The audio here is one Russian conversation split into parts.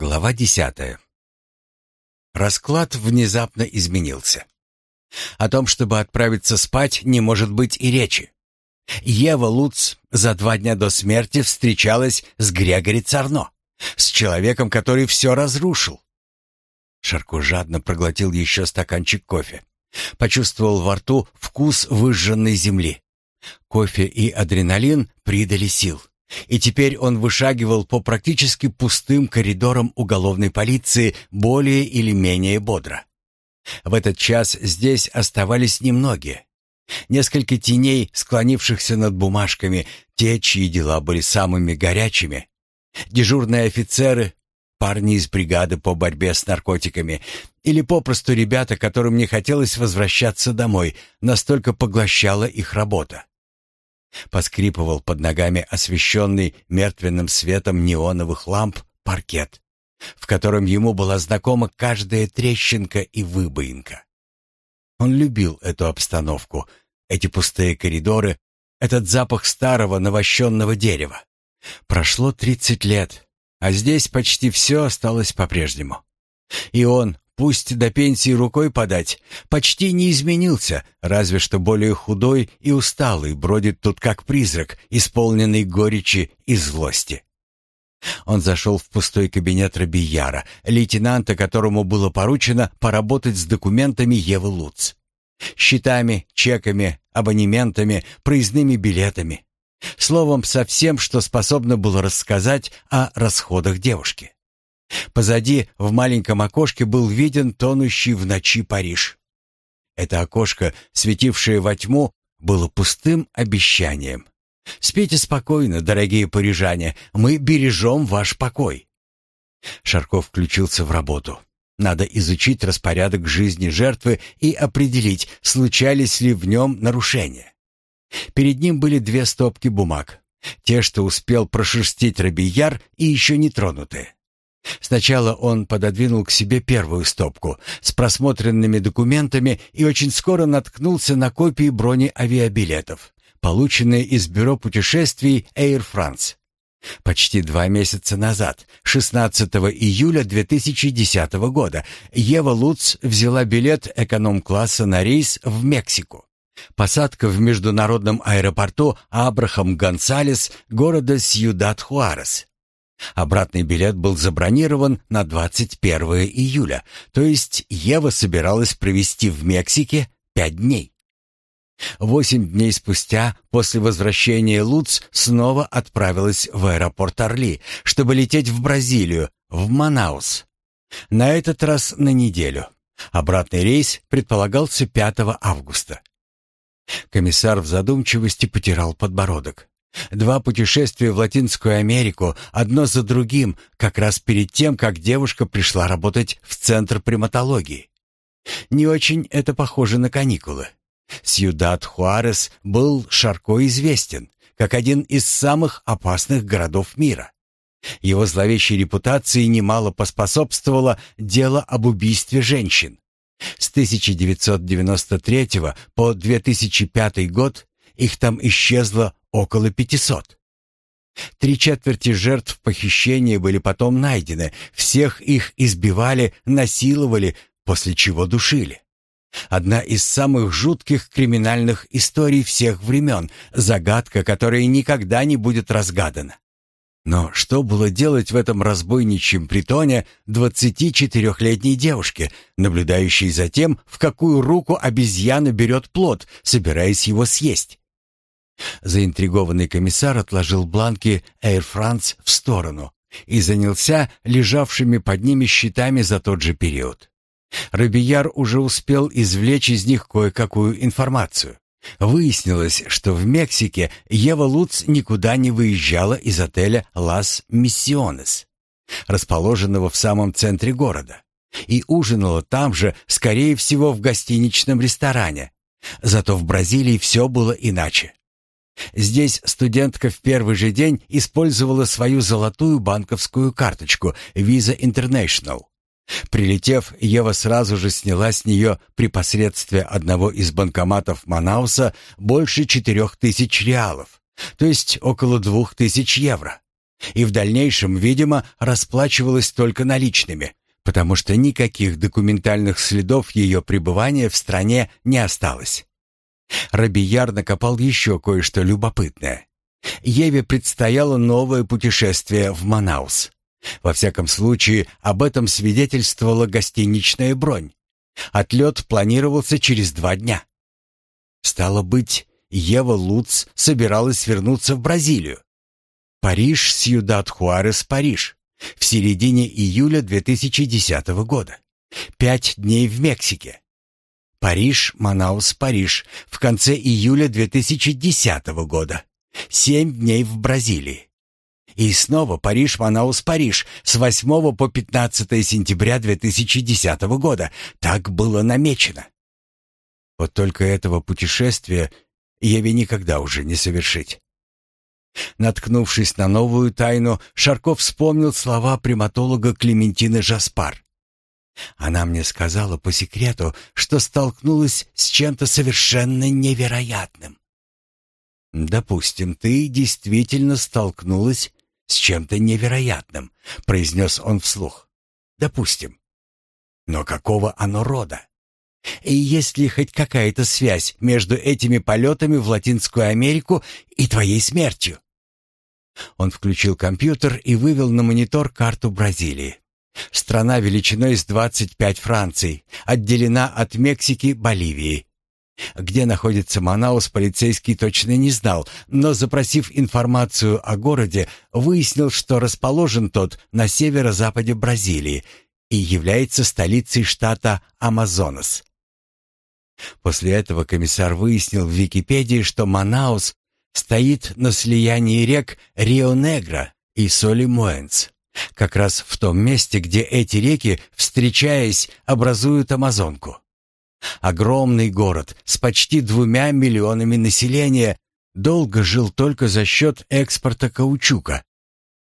Глава десятая. Расклад внезапно изменился. О том, чтобы отправиться спать, не может быть и речи. Ева Луц за два дня до смерти встречалась с Грегори Царно, с человеком, который все разрушил. Шарко жадно проглотил еще стаканчик кофе. Почувствовал во рту вкус выжженной земли. Кофе и адреналин придали сил. И теперь он вышагивал по практически пустым коридорам уголовной полиции более или менее бодро. В этот час здесь оставались немногие. Несколько теней, склонившихся над бумажками, те, чьи дела были самыми горячими. Дежурные офицеры, парни из бригады по борьбе с наркотиками или попросту ребята, которым не хотелось возвращаться домой, настолько поглощала их работа. Поскрипывал под ногами освещенный мертвенным светом неоновых ламп паркет, в котором ему была знакома каждая трещинка и выбоинка. Он любил эту обстановку, эти пустые коридоры, этот запах старого навощенного дерева. Прошло тридцать лет, а здесь почти все осталось по-прежнему. И он, пусть до пенсии рукой подать, почти не изменился, разве что более худой и усталый бродит тут как призрак, исполненный горечи и злости. Он зашел в пустой кабинет Рабияра, лейтенанта, которому было поручено поработать с документами Евы Луц. Счетами, чеками, абонементами, проездными билетами. Словом, со всем, что способно было рассказать о расходах девушки. Позади, в маленьком окошке, был виден тонущий в ночи Париж. Это окошко, светившее во тьму, было пустым обещанием. «Спите спокойно, дорогие парижане, мы бережем ваш покой». Шарков включился в работу. Надо изучить распорядок жизни жертвы и определить, случались ли в нем нарушения. Перед ним были две стопки бумаг. Те, что успел прошерстить Робияр, и еще не тронутые. Сначала он пододвинул к себе первую стопку с просмотренными документами и очень скоро наткнулся на копии бронеавиабилетов, полученные из бюро путешествий Air France. Почти два месяца назад, 16 июля 2010 года, Ева Луц взяла билет эконом-класса на рейс в Мексику. Посадка в международном аэропорту Абрахам Гонсалес города Сьюдад-Хуарес. Обратный билет был забронирован на 21 июля, то есть Ева собиралась провести в Мексике пять дней. Восемь дней спустя, после возвращения Луц, снова отправилась в аэропорт Орли, чтобы лететь в Бразилию, в Манаус. На этот раз на неделю. Обратный рейс предполагался 5 августа. Комиссар в задумчивости потирал подбородок. Два путешествия в Латинскую Америку, одно за другим, как раз перед тем, как девушка пришла работать в Центр приматологии. Не очень это похоже на каникулы. Сьюдад Хуарес был широко известен как один из самых опасных городов мира. Его зловещей репутации немало поспособствовало дело об убийстве женщин. С 1993 по 2005 год их там исчезло около 500. Три четверти жертв похищения были потом найдены, всех их избивали, насиловали, после чего душили. Одна из самых жутких криминальных историй всех времен, загадка, которая никогда не будет разгадана. Но что было делать в этом разбойничьем притоне 24-летней девушке, наблюдающей за тем, в какую руку обезьяна берет плод, собираясь его съесть? Заинтригованный комиссар отложил бланки Air France в сторону и занялся лежавшими под ними счетами за тот же период. Робияр уже успел извлечь из них кое-какую информацию. Выяснилось, что в Мексике Ева Луц никуда не выезжала из отеля «Лас Миссионес», расположенного в самом центре города, и ужинала там же, скорее всего, в гостиничном ресторане. Зато в Бразилии все было иначе. Здесь студентка в первый же день использовала свою золотую банковскую карточку Visa International Прилетев, Ева сразу же сняла с нее при посредстве одного из банкоматов Манауса больше четырех тысяч реалов, то есть около двух тысяч евро. И в дальнейшем, видимо, расплачивалась только наличными, потому что никаких документальных следов ее пребывания в стране не осталось. Робияр накопал еще кое-что любопытное. Еве предстояло новое путешествие в Манаус. Во всяком случае, об этом свидетельствовала гостиничная бронь. Отлет планировался через два дня. Стало быть, Ева Луц собиралась вернуться в Бразилию. Париж, Сьюдад Хуарес, Париж. В середине июля 2010 года. Пять дней в Мексике. Париж, Манаус, Париж. В конце июля 2010 года. Семь дней в Бразилии. И снова Париж, Манаус, Париж с 8 по 15 сентября 2010 года. Так было намечено. Вот только этого путешествия Еве никогда уже не совершить. Наткнувшись на новую тайну, Шарков вспомнил слова приматолога Клементины Жаспар. Она мне сказала по секрету, что столкнулась с чем-то совершенно невероятным. «Допустим, ты действительно столкнулась с чем-то невероятным», — произнес он вслух. «Допустим. Но какого оно рода? И есть ли хоть какая-то связь между этими полетами в Латинскую Америку и твоей смертью?» Он включил компьютер и вывел на монитор карту Бразилии. Страна величиной с 25 Франций, отделена от Мексики Боливией. Где находится Манаус, полицейский точно не знал, но, запросив информацию о городе, выяснил, что расположен тот на северо-западе Бразилии и является столицей штата Амазонас. После этого комиссар выяснил в Википедии, что Манаус стоит на слиянии рек Рио-Негро и Соли-Моэнс, как раз в том месте, где эти реки, встречаясь, образуют Амазонку. Огромный город с почти двумя миллионами населения долго жил только за счет экспорта каучука,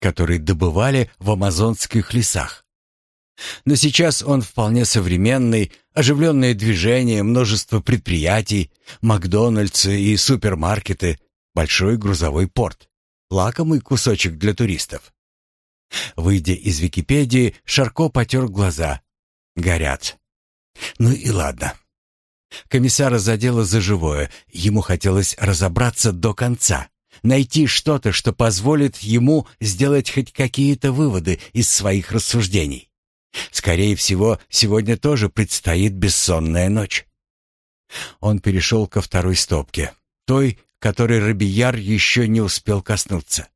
который добывали в амазонских лесах. Но сейчас он вполне современный, оживленное движение, множество предприятий, Макдональдсы и супермаркеты, большой грузовой порт, лакомый кусочек для туристов. Выйдя из Википедии, Шарко потер глаза. Горят. Ну и ладно. Комиссара задело за живое. Ему хотелось разобраться до конца. Найти что-то, что позволит ему сделать хоть какие-то выводы из своих рассуждений. Скорее всего, сегодня тоже предстоит бессонная ночь. Он перешел ко второй стопке, той, которой Робияр еще не успел коснуться.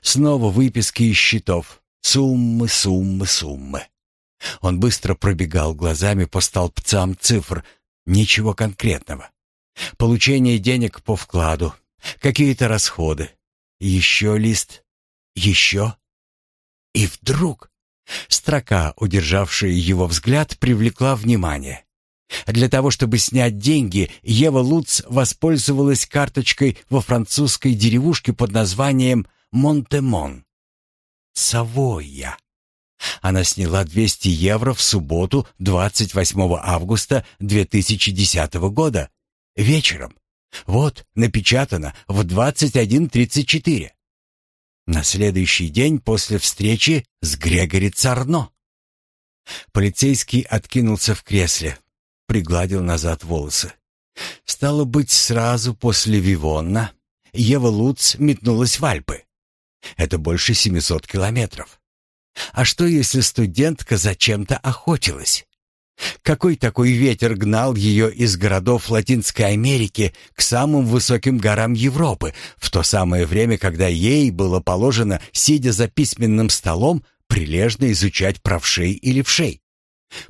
Снова выписки из счетов. Суммы, суммы, суммы. Он быстро пробегал глазами по столбцам цифр. Ничего конкретного. Получение денег по вкладу. Какие-то расходы. Еще лист. Еще. И вдруг строка, удержавшая его взгляд, привлекла внимание. Для того, чтобы снять деньги, Ева Луц воспользовалась карточкой во французской деревушке под названием Монтемон. Савойя. Она сняла 200 евро в субботу 28 августа 2010 года вечером. Вот, напечатано в 21.34. На следующий день после встречи с Грегори Царно. Полицейский откинулся в кресле, пригладил назад волосы. Стало быть, сразу после Вивонна Ева Луц метнулась в Альпы. Это больше 700 километров. А что, если студентка зачем-то охотилась? Какой такой ветер гнал ее из городов Латинской Америки к самым высоким горам Европы, в то самое время, когда ей было положено, сидя за письменным столом, прилежно изучать правшей и левшей?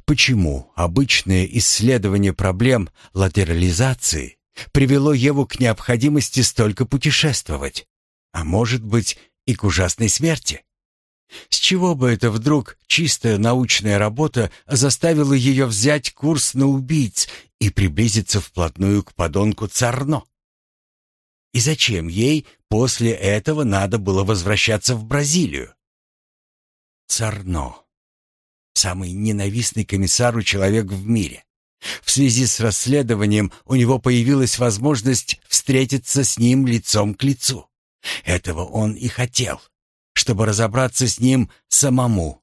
Почему обычное исследование проблем латерализации привело Еву к необходимости столько путешествовать? А может быть, и к ужасной смерти. С чего бы это вдруг чистая научная работа заставила ее взять курс на убийц и приблизиться вплотную к подонку Царно? И зачем ей после этого надо было возвращаться в Бразилию? Царно. Самый ненавистный комиссару человек в мире. В связи с расследованием у него появилась возможность встретиться с ним лицом к лицу. Этого он и хотел. чтобы разобраться с ним самому,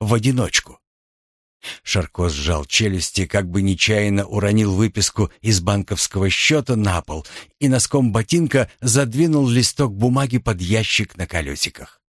в одиночку. Шарко сжал челюсти, как бы нечаянно уронил выписку из банковского счета на пол и носком ботинка задвинул листок бумаги под ящик на колесиках.